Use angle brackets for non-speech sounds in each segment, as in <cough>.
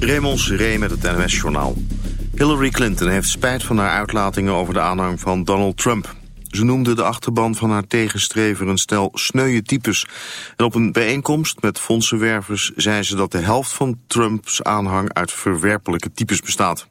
Raymond Seré met het NMS-journaal. Hillary Clinton heeft spijt van haar uitlatingen over de aanhang van Donald Trump. Ze noemde de achterban van haar tegenstrever een stel sneuwe types. En op een bijeenkomst met fondsenwervers zei ze dat de helft van Trumps aanhang uit verwerpelijke types bestaat.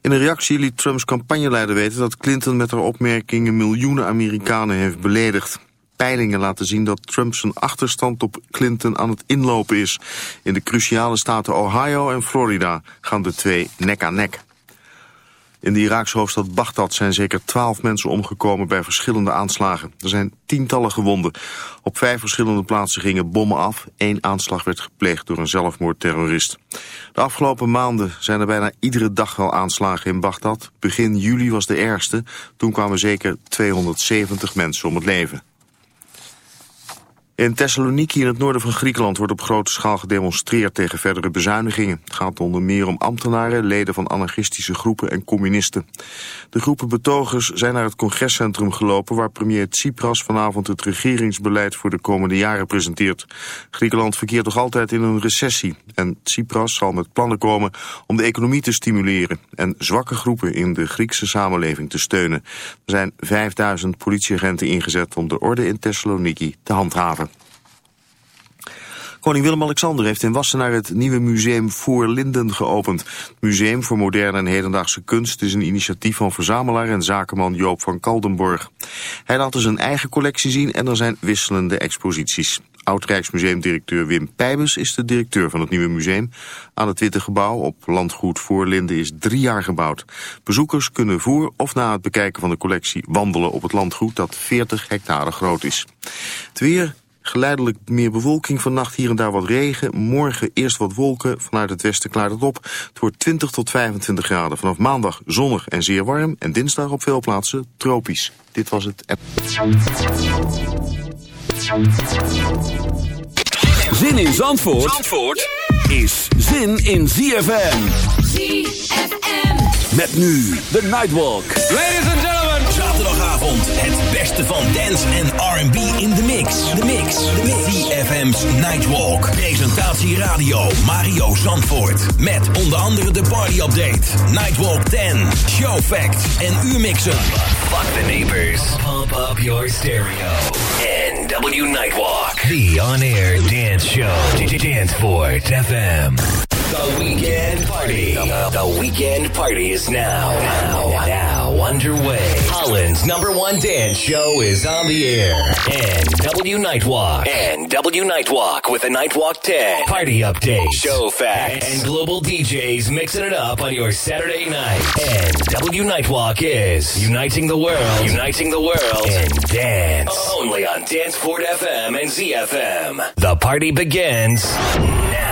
In een reactie liet Trumps campagneleider weten dat Clinton met haar opmerkingen miljoenen Amerikanen heeft beledigd. Peilingen laten zien dat Trump zijn achterstand op Clinton aan het inlopen is. In de cruciale staten Ohio en Florida gaan de twee nek aan nek. In de Iraakse hoofdstad Baghdad zijn zeker twaalf mensen omgekomen bij verschillende aanslagen. Er zijn tientallen gewonden. Op vijf verschillende plaatsen gingen bommen af. Eén aanslag werd gepleegd door een zelfmoordterrorist. De afgelopen maanden zijn er bijna iedere dag wel aanslagen in Baghdad. Begin juli was de ergste. Toen kwamen zeker 270 mensen om het leven. In Thessaloniki in het noorden van Griekenland wordt op grote schaal gedemonstreerd tegen verdere bezuinigingen. Het gaat onder meer om ambtenaren, leden van anarchistische groepen en communisten. De groepen betogers zijn naar het congrescentrum gelopen waar premier Tsipras vanavond het regeringsbeleid voor de komende jaren presenteert. Griekenland verkeert nog altijd in een recessie en Tsipras zal met plannen komen om de economie te stimuleren en zwakke groepen in de Griekse samenleving te steunen. Er zijn 5000 politieagenten ingezet om de orde in Thessaloniki te handhaven. Koning Willem-Alexander heeft in Wassenaar het nieuwe museum Voor Linden geopend. Het Museum voor Moderne en Hedendaagse Kunst is een initiatief van verzamelaar en zakenman Joop van Kaldenborg. Hij laat dus zijn eigen collectie zien en er zijn wisselende exposities. Oud-Rijksmuseumdirecteur Wim Pijbus is de directeur van het nieuwe museum. Aan het Witte Gebouw op landgoed Voorlinden is drie jaar gebouwd. Bezoekers kunnen voor of na het bekijken van de collectie wandelen op het landgoed dat 40 hectare groot is. Het weer Geleidelijk meer bewolking, vannacht hier en daar wat regen. Morgen eerst wat wolken, vanuit het westen klaart het op. Het wordt 20 tot 25 graden. Vanaf maandag zonnig en zeer warm. En dinsdag op veel plaatsen tropisch. Dit was het. Zin in Zandvoort, Zandvoort is zin in ZFM. ZFM. Met nu de Nightwalk. Ladies and gentlemen. Zaterdagavond het beste van dance en R&B in de mix. De mix. De mix. CFM's Nightwalk. Presentatie radio Mario Zandvoort. Met onder andere de party update. Nightwalk 10. Show facts en uurmixen. Fuck the neighbors. Pump up your stereo. NW Nightwalk. The on-air dance show. Danceport FM. The weekend party. The, the weekend party is now. Now. Now underway. Holland's number one dance show is on the air. NW Nightwalk. NW Nightwalk with a Nightwalk 10. Party update. Show facts. And global DJs mixing it up on your Saturday night. NW Nightwalk is uniting the world. Uniting the world in dance. Only on Danceport FM and ZFM. The party begins now.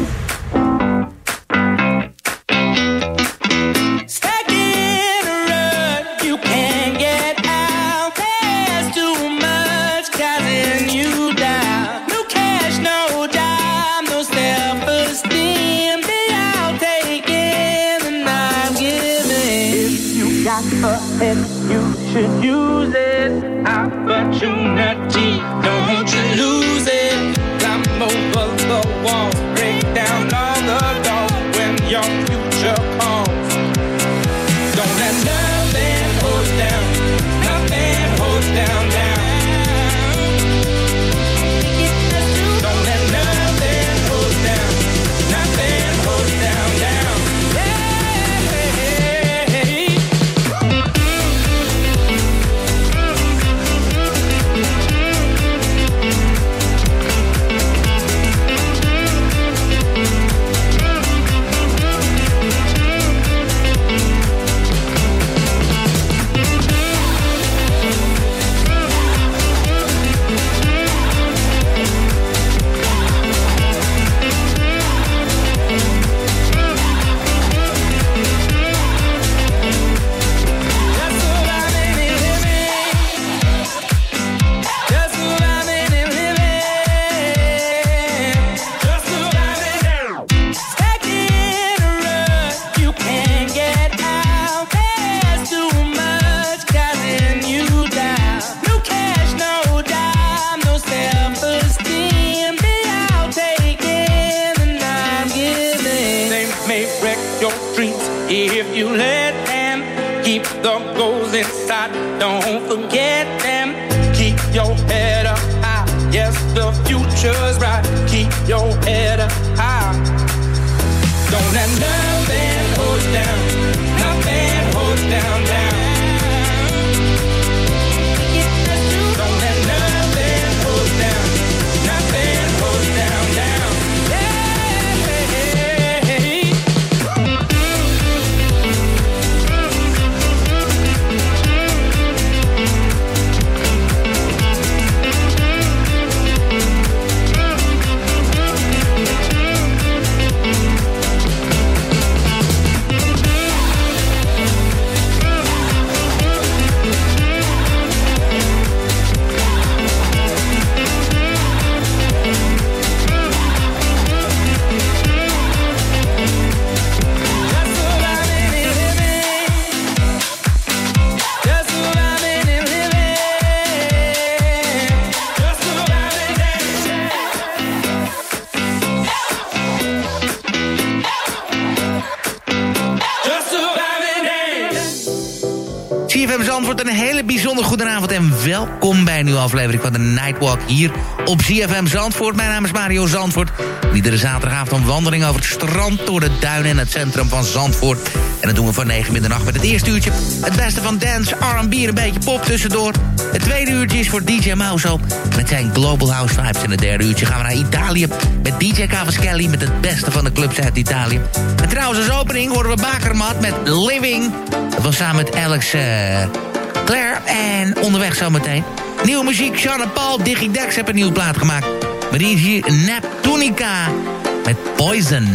Should use it. Opportunity, don't you lose it. Climb over the wall, don't forget een nieuwe aflevering van de Nightwalk hier op CFM Zandvoort. Mijn naam is Mario Zandvoort. Iedere zaterdagavond een wandeling over het strand, door de duinen en het centrum van Zandvoort. En dat doen we van 9 middernacht met het eerste uurtje. Het beste van dance, R&B en een beetje pop tussendoor. Het tweede uurtje is voor DJ Mauso met zijn Global House Vibes. En het derde uurtje gaan we naar Italië met DJ Cavaschelli met het beste van de clubs uit Italië. En trouwens als opening horen we Bakermat met Living. Dat was samen met Alex... eh, Claire en onderweg zometeen. Nieuwe muziek, Sean en Paul, Digidex hebben een nieuwe plaat gemaakt. Maar die is hier Neptunica met Poison.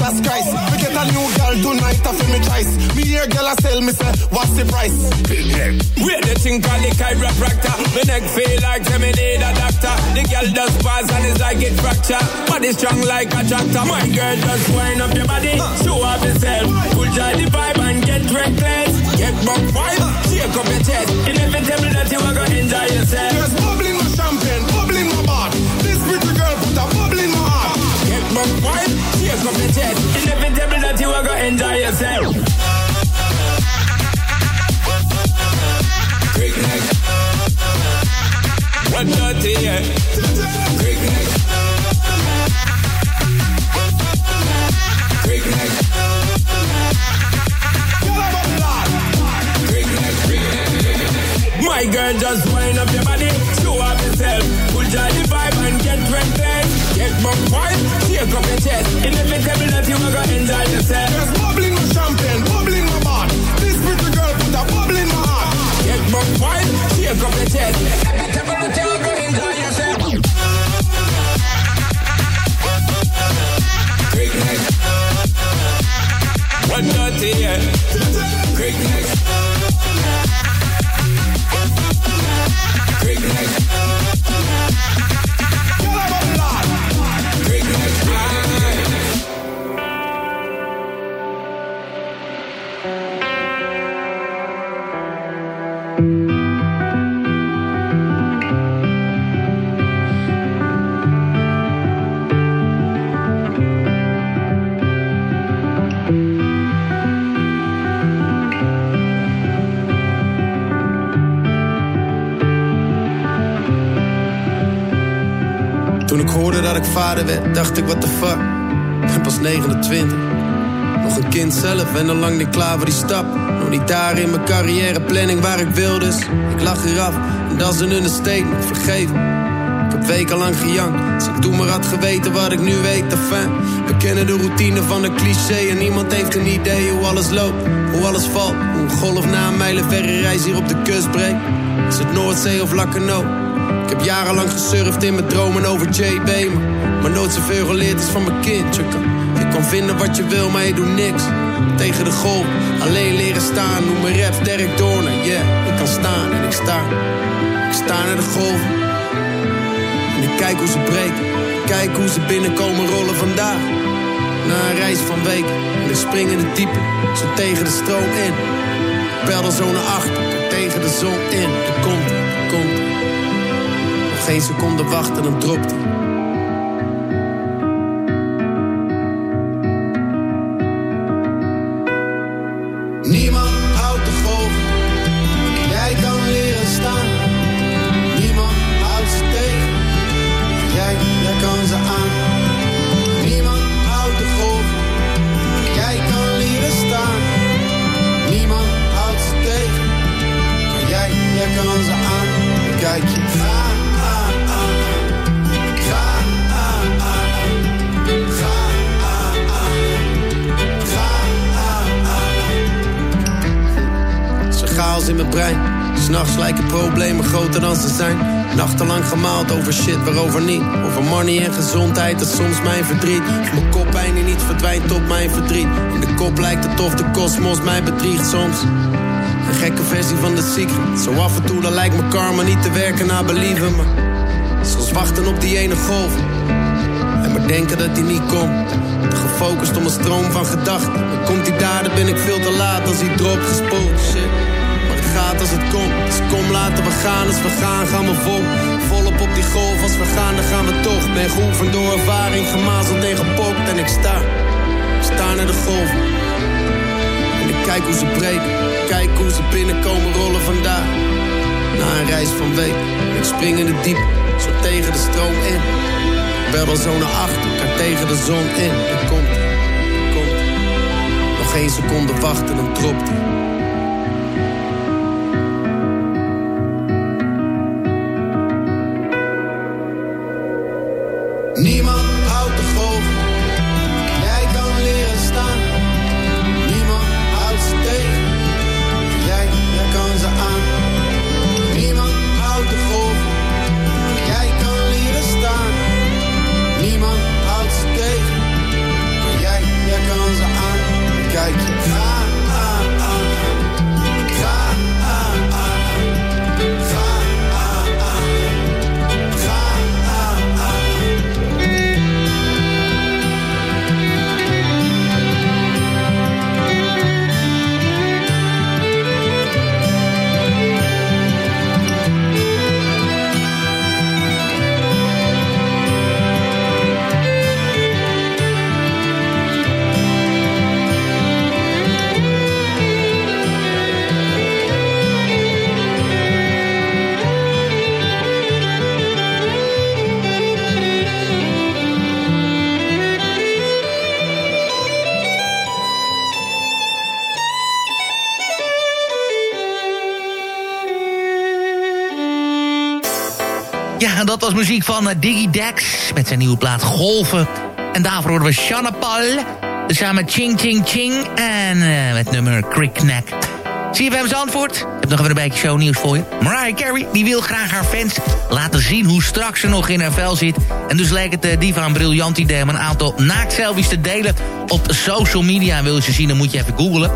Jesus Christ. We get a new girl tonight, I feel me choice. Me hear girl a sell, me say, what's the price? Where the thing called the chiropractor. My neck feel like say me need a doctor. The girl does pass and it's like it fracture. Body strong like a tractor. My girl just wind up your body, show off yourself. Pull joy the vibe and get reckless. Get buck wild, shake up your chest. Inevitable that you are gonna enjoy yourself. Just bubbling my champagne, back up your chest. Inevitable that you are gonna enjoy yourself. Great night. One dirty, yeah. Great night. My girl, just wind up your body, show up yourself, put the vibe and get dressed, get bumped shake up your chest. Inevitable that you are gonna enjoy yourself. Just bubbling my champagne, bubbling my bar. This pretty girl put a bubble in my heart. Get buck wild, shake up your chest. Inevitable that you are gonna enjoy yourself. Quick neck. What dirty, yeah. Quick neck. Quick neck. Toen ik hoorde dat ik vader werd, dacht ik, what the fuck. Ik ben pas 29. Nog een kind zelf en al lang niet klaar voor die stap. Nog niet daar in mijn carrièreplanning waar ik wil, dus ik lach eraf. En dat is een understatement, vergeef. Ik heb wekenlang gejankt. Als ik toen maar had geweten wat ik nu weet, fijn. We kennen de routine van een cliché en niemand heeft een idee hoe alles loopt. Hoe alles valt, hoe een golf na een mijlenverre reis hier op de kust breekt. Is het Noordzee of Lakkeno? Ik heb jarenlang gesurfd in mijn dromen over JB, maar, maar nooit zoveel geleerd is van mijn kind. Je kan, vinden wat je wil, maar je doet niks. Tegen de golf, alleen leren staan. Noem me rap Derek Doornen, yeah. Ik kan staan en ik sta. Ik sta naar de golven. En ik kijk hoe ze breken. Kijk hoe ze binnenkomen rollen vandaag. Na een reis van weken. En ik spring in het diepe, zo tegen de stroom in. Peldel zo naar achter, tegen de zon in. Er komt, er komt. Geen seconde wachten, dan dropt hij. S'nachts lijken problemen groter dan ze zijn. Nachtenlang gemaald over shit waarover niet. Over money en gezondheid, dat is soms mijn verdriet. Mijn koppijn die niet verdwijnt tot mijn verdriet. In de kop lijkt het of de kosmos mij bedriegt soms. Een gekke versie van de secret. Zo af en toe dan lijkt me karma niet te werken naar believen. Maar zoals wachten op die ene golf. En maar denken dat die niet komt. Te gefocust op een stroom van gedachten. Komt die daar, dan ben ik veel te laat als hij dropt gespoeld. Shit. Als het komt. Dus kom laten we gaan. Als we gaan, gaan we vol. Volop op die golf. Als we gaan, dan gaan we toch. Ben geoefend door ervaring. Gemazeld en. En ik sta. Sta naar de golf. En ik kijk hoe ze breken. Kijk hoe ze binnenkomen rollen vandaag. Na een reis van weken. Ik spring in het diep. Zo tegen de stroom in. Bel dan zo naar achter, kijk tegen de zon in. Er komt, er komt. Nog één seconde wachten, dan dropt hij. Was muziek van eh, Diggy Dex met zijn nieuwe plaat Golven. En daarvoor horen we Shanna Paul, samen met Ching Ching Ching en eh, met nummer. Zie je bij antwoord? Ik heb nog even een beetje shownieuws voor je. Mariah Carey die wil graag haar fans laten zien hoe strak ze nog in haar vel zit. En dus leek het uh, diva een briljant idee om een aantal naaktselfies te delen op social media. Wil je ze zien, dan moet je even googlen.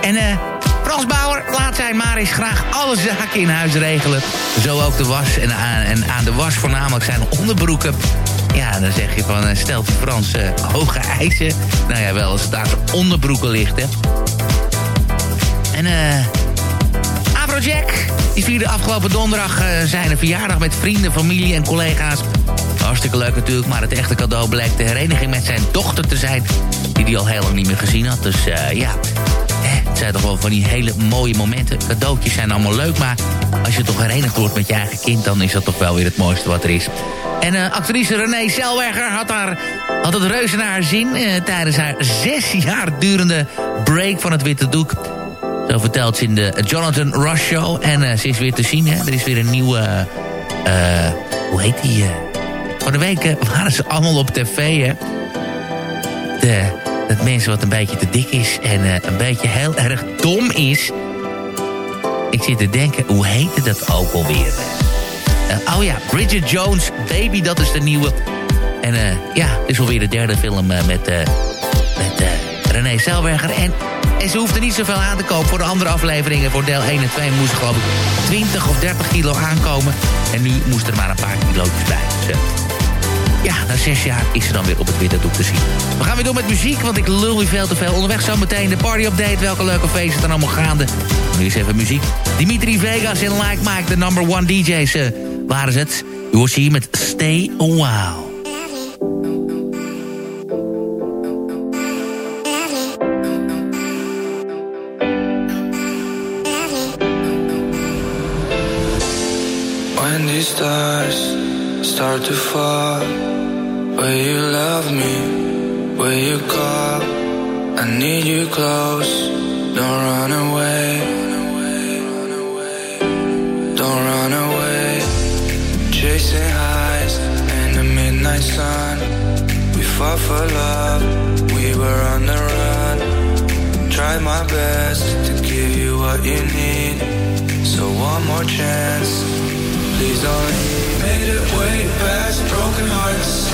En eh... Frans Bauer laat zijn Maris graag alle zaken in huis regelen. Zo ook de was en aan, en aan de was voornamelijk zijn onderbroeken. Ja, dan zeg je van, eh, stelt Frans eh, hoge eisen. Nou ja, wel als het aan zijn onderbroeken ligt, hè. En eh... Afrojack, die vierde afgelopen donderdag eh, zijn verjaardag met vrienden, familie en collega's. Hartstikke leuk natuurlijk, maar het echte cadeau bleek de hereniging met zijn dochter te zijn... die hij al heel lang niet meer gezien had. Dus eh, ja, zijn toch wel van die hele mooie momenten. Cadeautjes zijn allemaal leuk, maar als je toch herenigd wordt met je eigen kind... dan is dat toch wel weer het mooiste wat er is. En uh, actrice Renee Selweger had, haar, had het reuze naar haar. Uh, tijdens haar zes jaar durende break van het witte doek. Zo vertelt ze in de Jonathan Rush Show. En uh, ze is weer te zien, hè. Er is weer een nieuwe... hoe heet die? van de week <laughs> waren ze allemaal op tv, hè. Mensen wat een beetje te dik is en uh, een beetje heel erg dom is. Ik zit te denken, hoe heette dat ook alweer? Uh, oh ja, Bridget Jones, Baby, dat is de nieuwe. En uh, ja, dit is alweer de derde film met, met René Selberger. En, en ze hoefde niet zoveel aan te kopen voor de andere afleveringen. Voor deel 1 en 2 moest ze geloof ik 20 of 30 kilo aankomen. En nu moest er maar een paar kilo's bij. Ja, na zes jaar is ze dan weer op het witte doek te zien. We gaan weer door met muziek, want ik lul weer veel te veel. Onderweg zo meteen de party update. Welke leuke feesten dan allemaal gaande. Nu is even muziek. Dimitri Vegas en Like Mike, de number one DJ's, uh, waren ze het. U hoort ze hier met Stay a While. Stars start to fall Will you love me? Will you call? I need you close. Don't run away. Don't run away. Chasing highs in the midnight sun. We fought for love. We were on the run. Tried my best to give you what you need. So one more chance. Please don't leave. Made it way past broken hearts.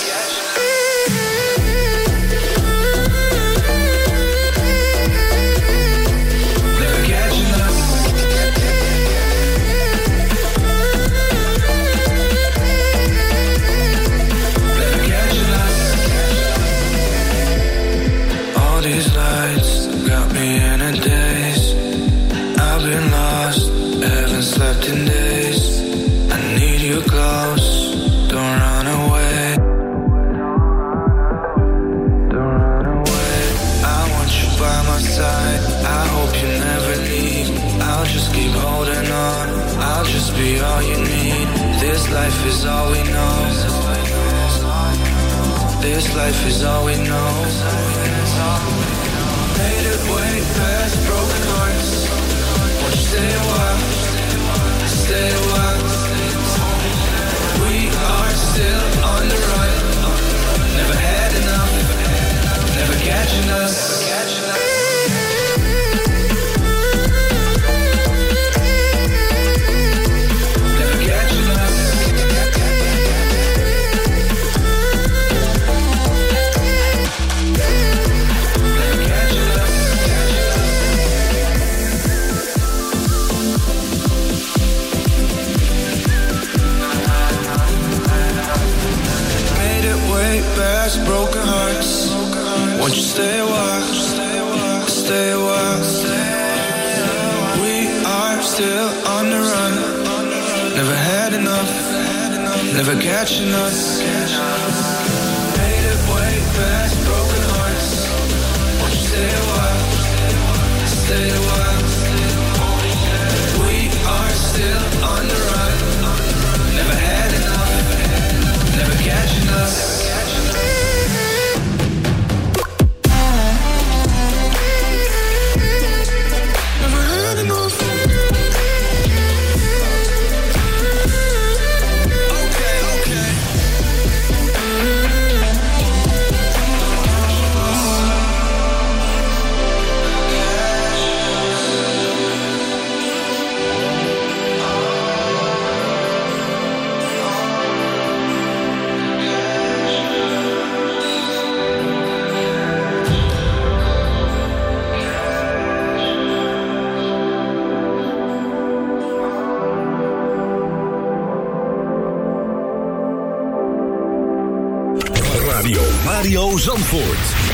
Zandvoort.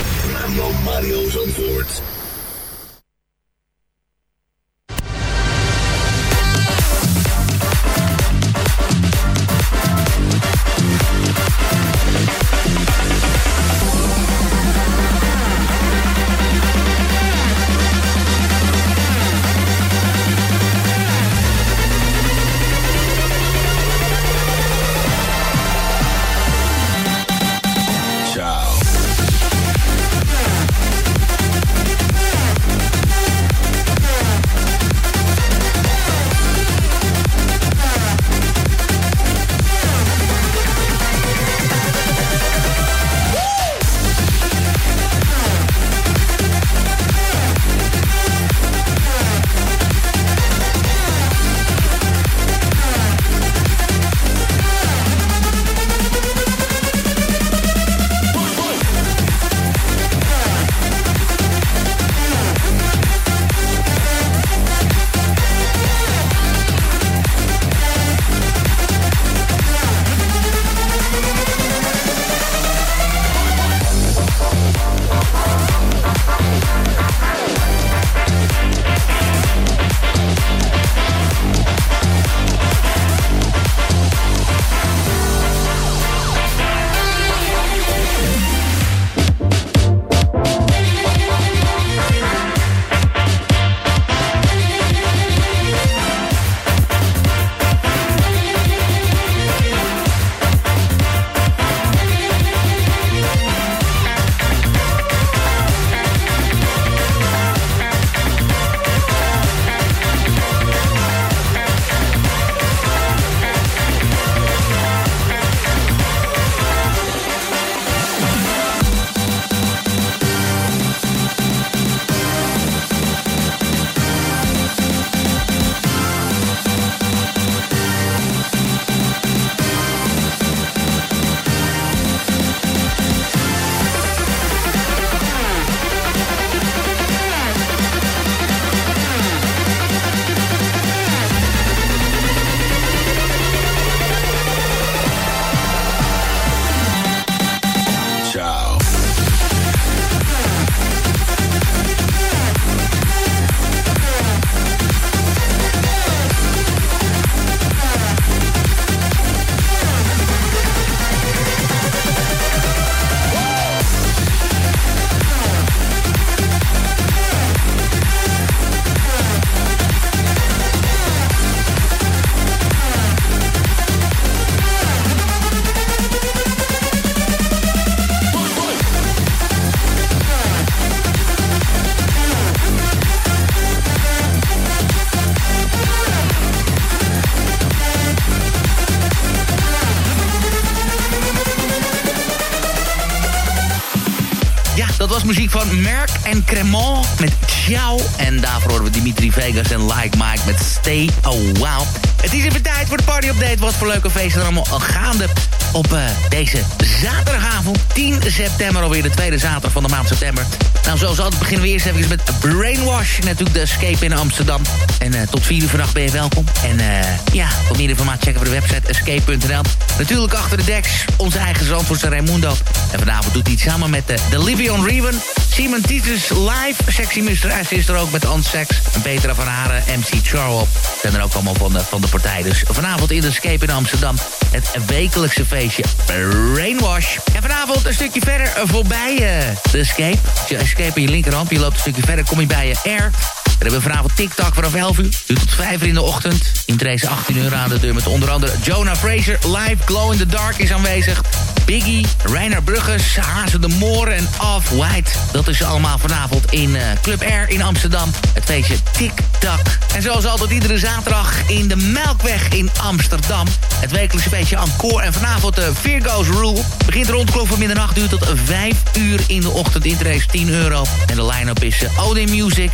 Vegas en Like Mike met Stay a While. Het is even tijd voor de party-update. Wat voor leuke feesten er allemaal gaande op uh, deze zaterdagavond. 10 september, alweer de tweede zaterdag van de maand september. Nou, zoals altijd beginnen we eerst even met Brainwash. Natuurlijk de Escape in Amsterdam. En uh, tot 4 uur vannacht ben je welkom. En uh, ja, voor meer informatie checken we de website escape.nl. Natuurlijk achter de deks, onze eigen Zandvoortse Raimundo. En vanavond doet hij het samen met de, Livion Reven. Simon Titus live. Sexy Mr. S is er ook met Ansex. En Van Haren, MC Charles. Zijn er ook allemaal van de, de partij. Dus vanavond in de Escape in Amsterdam. Het wekelijkse feestje Brainwash. En vanavond een stukje verder voorbij uh, de Escape. Je Escape in je linkerhand, je loopt een stukje verder, kom je bij je Air. We hebben vanavond TikTok vanaf 11 uur. Duurt tot 5 uur in de ochtend. Interesse 18 euro aan de deur met onder andere Jonah Fraser. Live Glow in the Dark is aanwezig. Biggie, Reiner Brugges, Hazen de Moor en Off-White. Dat is allemaal vanavond in uh, Club Air in Amsterdam. Het feestje TikTok. En zoals altijd iedere zaterdag in de Melkweg in Amsterdam. Het wekelijkse feestje Encore. En vanavond de Virgo's Rule. Begint rond klok van middernacht. Duurt tot 5 uur in de ochtend. Interesse 10 euro. En de line-up is uh, OD Music,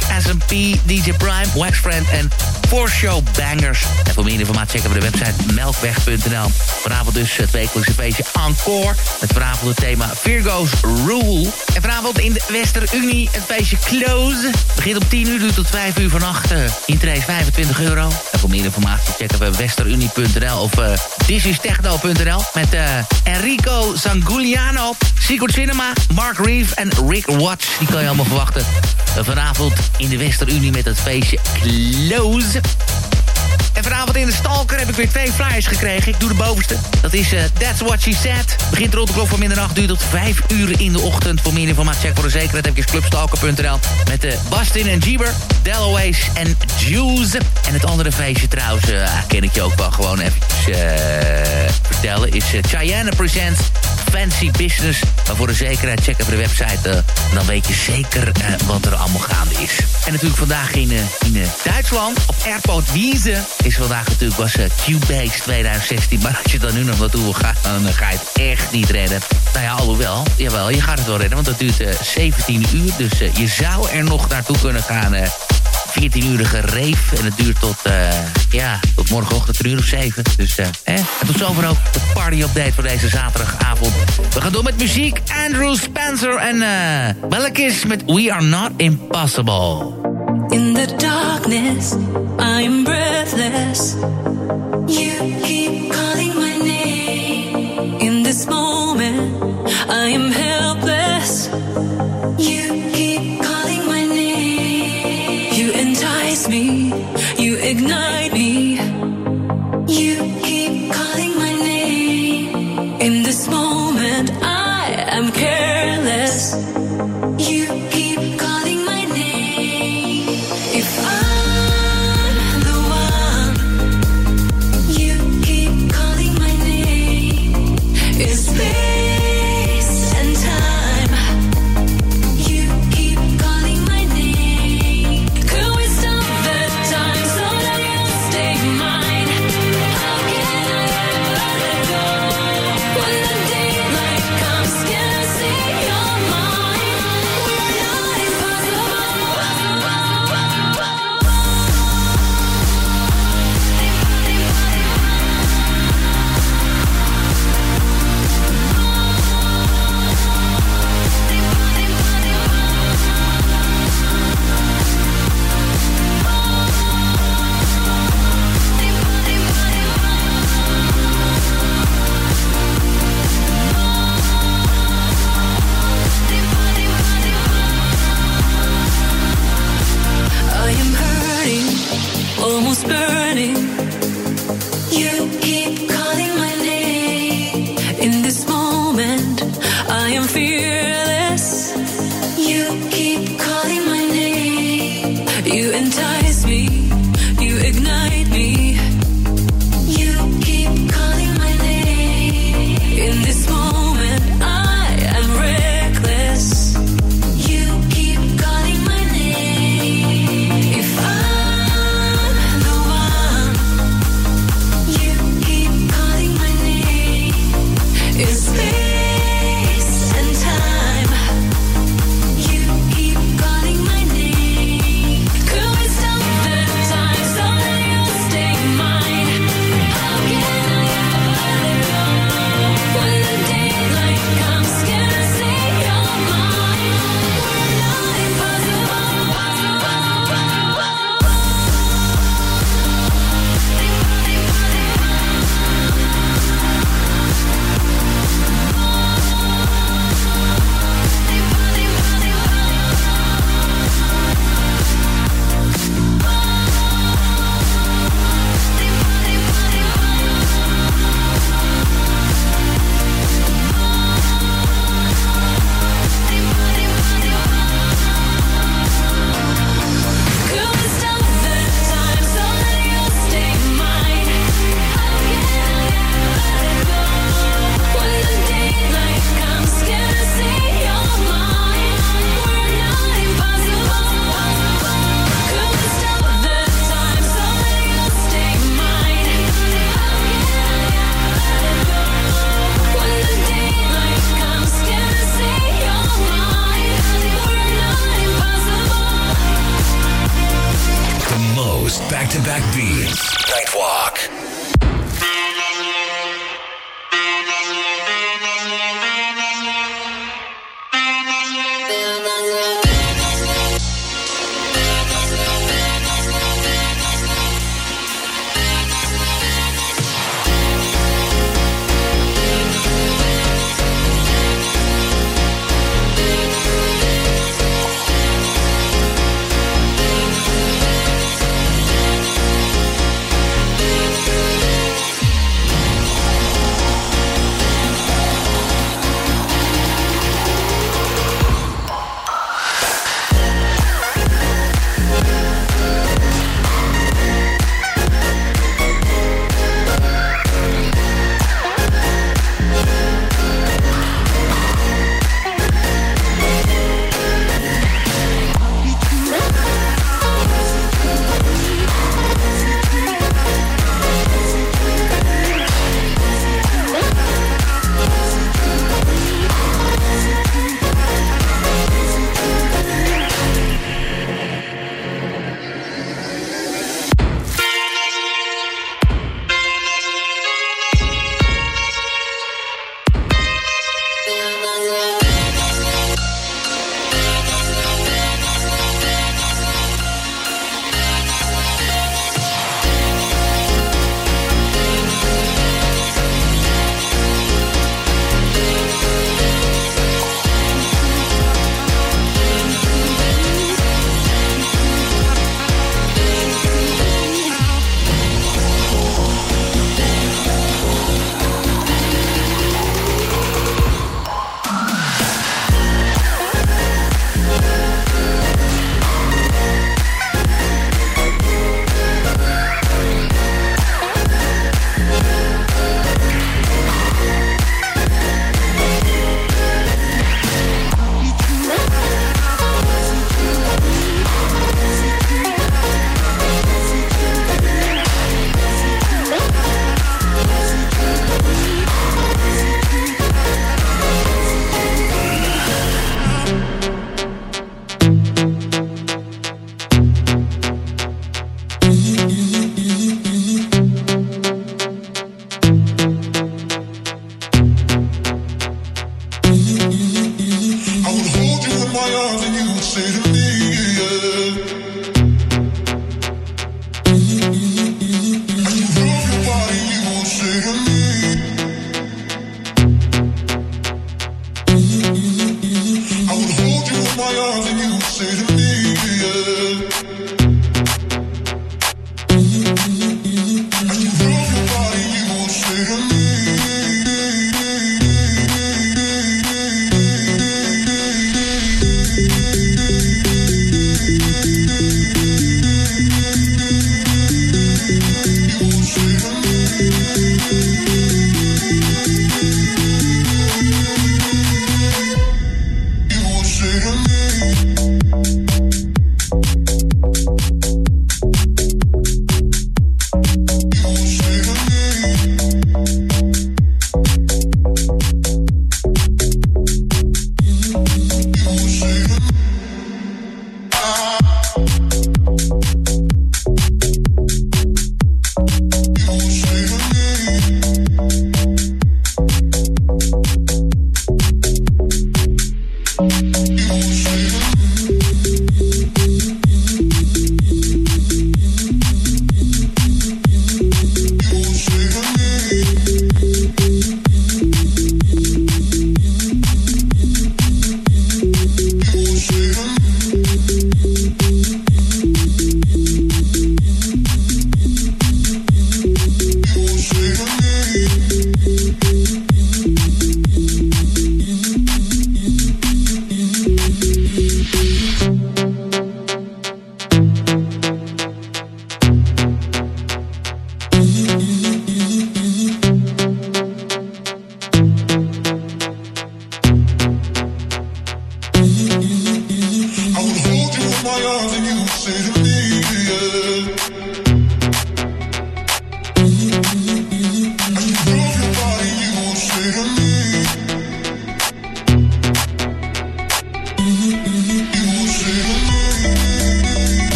DJ Prime, Waxfriend en For Show Bangers. En voor meer informatie checken we de website melkweg.nl. Vanavond dus het wekelijkse feestje Encore. Met vanavond het thema Virgo's Rule. En vanavond in de Wester-Unie het feestje Close. Begint om 10 uur, duurt tot 5 uur vannacht. Uh, Interesse 25 euro. En voor meer informatie checken we westerunie.nl of uh. Met Enrico Sanguliano, Secret Cinema, Mark Reeve en Rick Watch. Die kan je allemaal verwachten. vanavond in de Westerunie met het feestje Close. En vanavond in de Stalker heb ik weer twee flyers gekregen. Ik doe de bovenste. Dat is uh, That's What She Said. Begint rond de klok van middernacht, duurt tot 5 uur in de ochtend. Voor meer informatie check voor de zekerheid heb ik clubstalker.nl. Met de uh, Bastin en Jeeber, Dellaways en Juice. En het andere feestje trouwens, uh, ken ik je ook wel gewoon eventjes vertellen. Is Cheyenne Presents Fancy Business. Maar voor de zekerheid check even de website. dan weet je zeker wat er allemaal gaande is. En natuurlijk vandaag in, in Duitsland op Airport Wiese is vandaag natuurlijk was Cubase 2016. Maar als je dan nu nog naartoe wil gaan, dan ga je het echt niet redden. Nou ja, alhoewel, jawel, je gaat het wel redden. Want dat duurt uh, 17 uur. Dus je zou er nog naartoe kunnen gaan. 14-urige reef. En het duurt tot, ja, tot morgenochtend een uur of 7. Dus, hè. En tot zover ook de party-update voor deze zaterdagavond. We gaan door met muziek. Andrew Spencer en uh, met We Are Not Impossible. In the darkness, I am breathless. You keep calling my name. In this moment,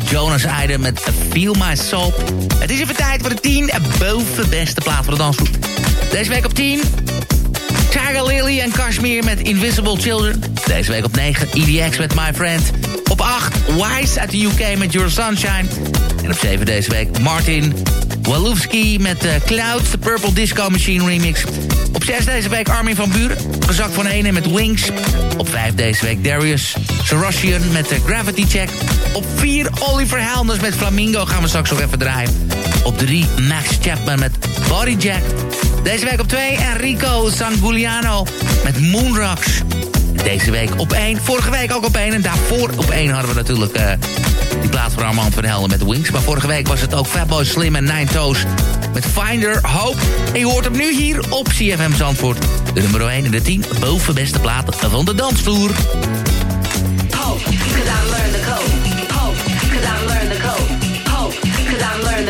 Jonas Eiden met Feel My Soul. Het is even tijd voor de 10 bovenbeste plaat voor de dansgroep. Deze week op 10... Tiger Lily en Kashmir met Invisible Children. Deze week op 9 EDX met My Friend. Op 8 Wise uit de UK met Your Sunshine. En op 7 deze week Martin Walowski met uh, Clouds, de Purple Disco Machine remix. Op 6 deze week Armin van Buren, gezakt van 1 met Wings. Op 5 deze week Darius Sarosian met uh, Gravity Check. Op 4 Oliver Helmers met Flamingo gaan we straks nog even draaien. Op 3 Max Chapman met Body Jack. Deze week op 2 Enrico Sanguliano met Moonrocks. Deze week op 1, vorige week ook op 1 en daarvoor op 1 hadden we natuurlijk... Uh, die plaats voor Armand van Helden met Wings. Maar vorige week was het ook Fatboy Slim en Nine Toes met Finder Hope. En je hoort hem nu hier op CFM Zandvoort. De nummer 1 en de 10 bovenbeste platen van de dansvloer. Hope, cause I learned the code. Hope, cause I learned the code. Hope, cause I learned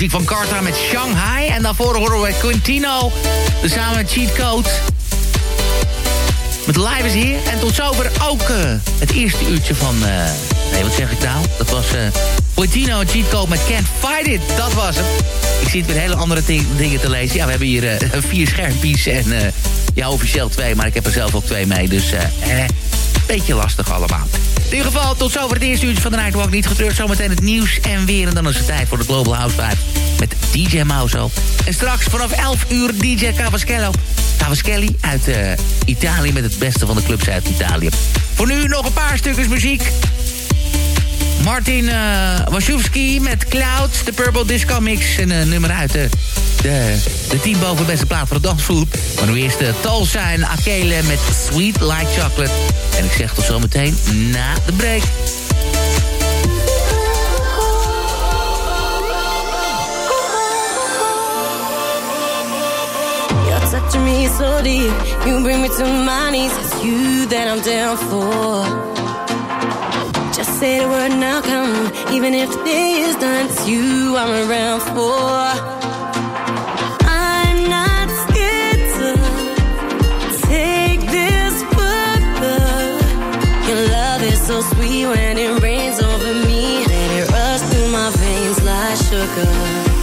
muziek van Carta met Shanghai. En daarvoor horen we Quintino, samen met Cheat Code. Met Live is hier. En tot zover ook uh, het eerste uurtje van... Uh, nee, wat zeg ik nou? Dat was uh, Quintino en Cheat Code met Can't Fight It. Dat was het. Ik zit weer hele andere dingen te lezen. Ja, we hebben hier <laughs> vier schermpies en... ja, officieel twee, maar ik heb er zelf ook twee mee. Dus, eh, beetje lastig allemaal. In ieder geval, tot zover het eerste uurtje van de Nightwalk. Niet getreurd, zometeen het nieuws en weer. En dan is het tijd voor de Global House met DJ Mauso. En straks vanaf 11 uur DJ Cavaschello. Cavaschelli uit uh, Italië met het beste van de clubs uit Italië. Voor nu nog een paar stukjes muziek. Martin uh, met Clouds, de Purple Disco Mix. Een uh, nummer uit de, de, de team boven beste plaat voor de dansvloer. Maar nu eerst de Talsa en Akele met Sweet Like Chocolate. En ik zeg tot zometeen na de break. Touching me so deep, you bring me to my knees. You that I'm down for. Say the word now, come. Even if the is done, it's you I'm around for. I'm not scared to take this further. Your love is so sweet when it rains over me. Let it rush through my veins like sugar.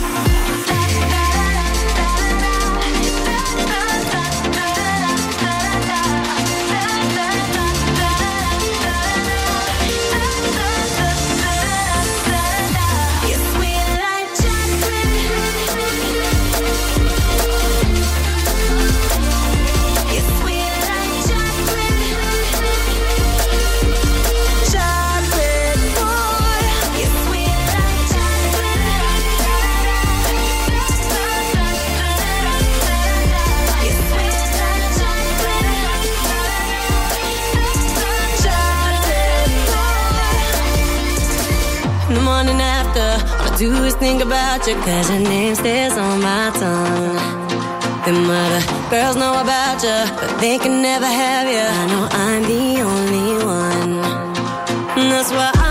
Do is think about you, cause your name stays on my tongue. Them other girls know about you, but they can never have you. I know I'm the only one. And that's why I'm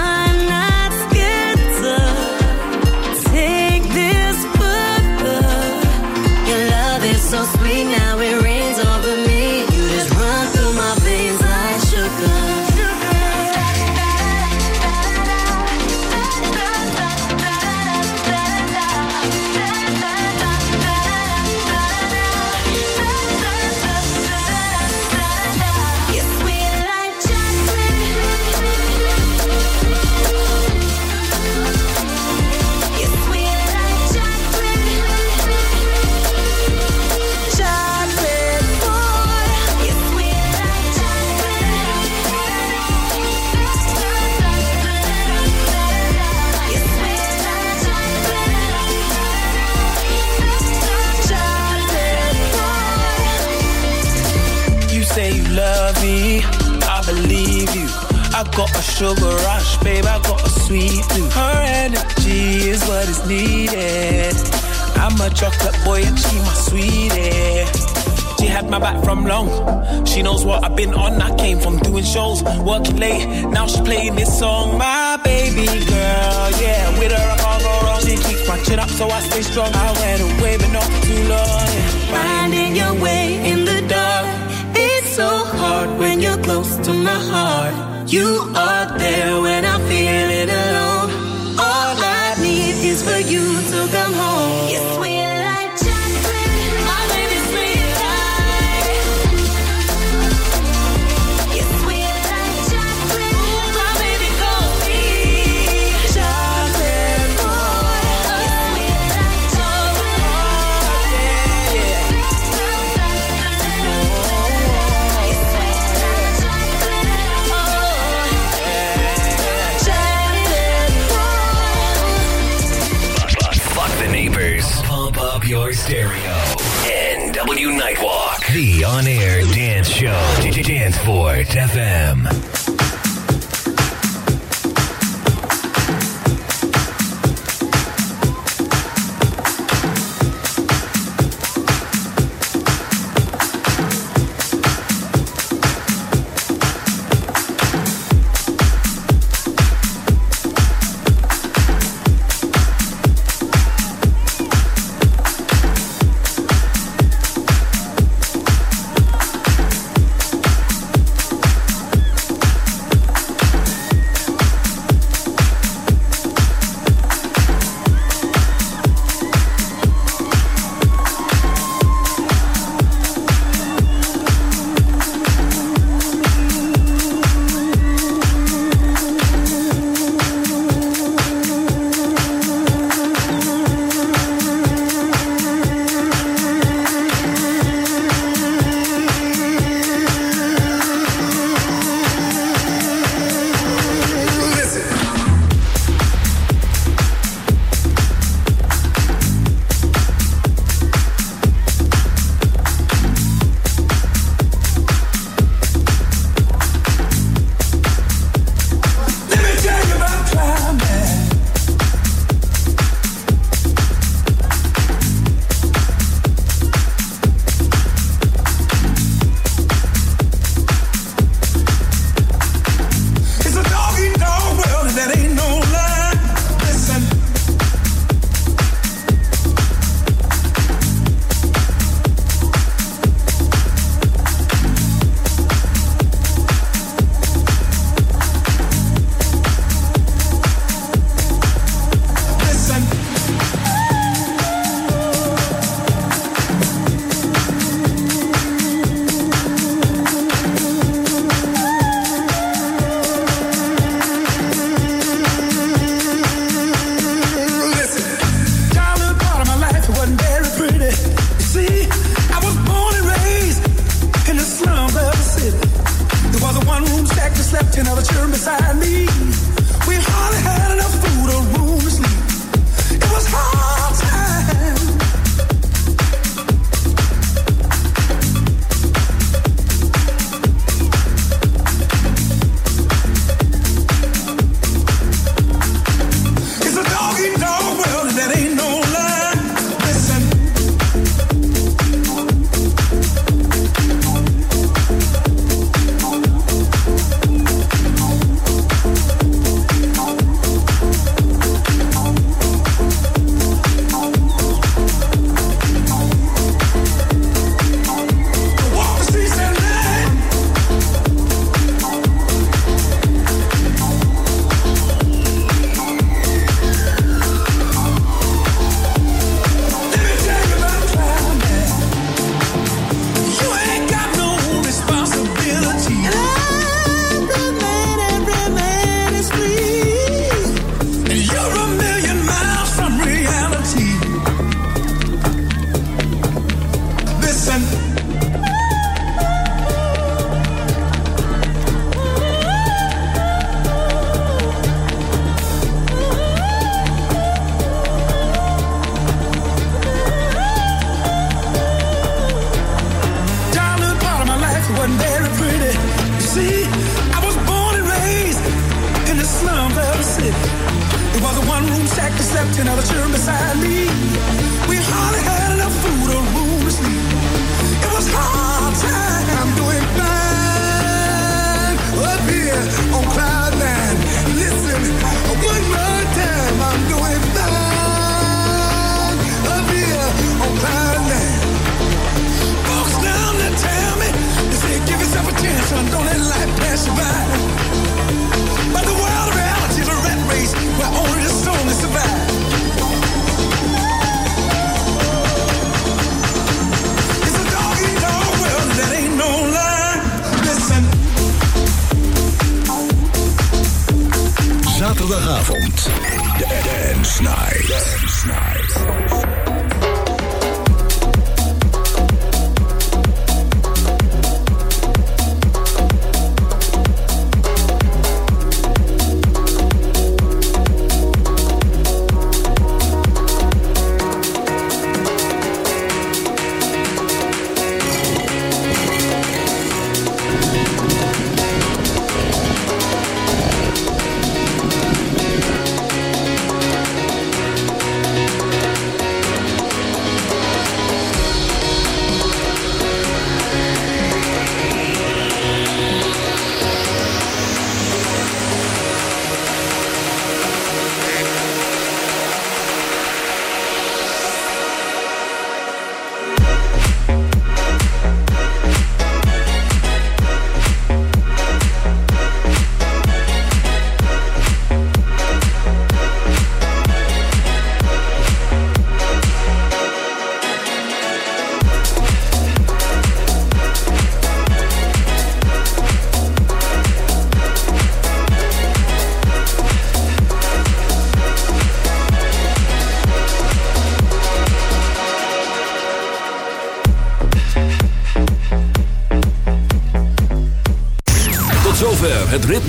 I got a sugar rush, babe, I got a sweet tooth. Her energy is what is needed. I'm a chocolate boy and she my sweetie. She had my back from long. She knows what I've been on. I came from doing shows, working late. Now she's playing this song, my baby girl. Yeah, with her I can't go wrong. She keeps my chin up, so I stay strong. I went away, but not too long. Finding your way in the dark. It's so hard when you're close to my heart. You are there when I'm feeling show. Dance Fort FM. Dance Night.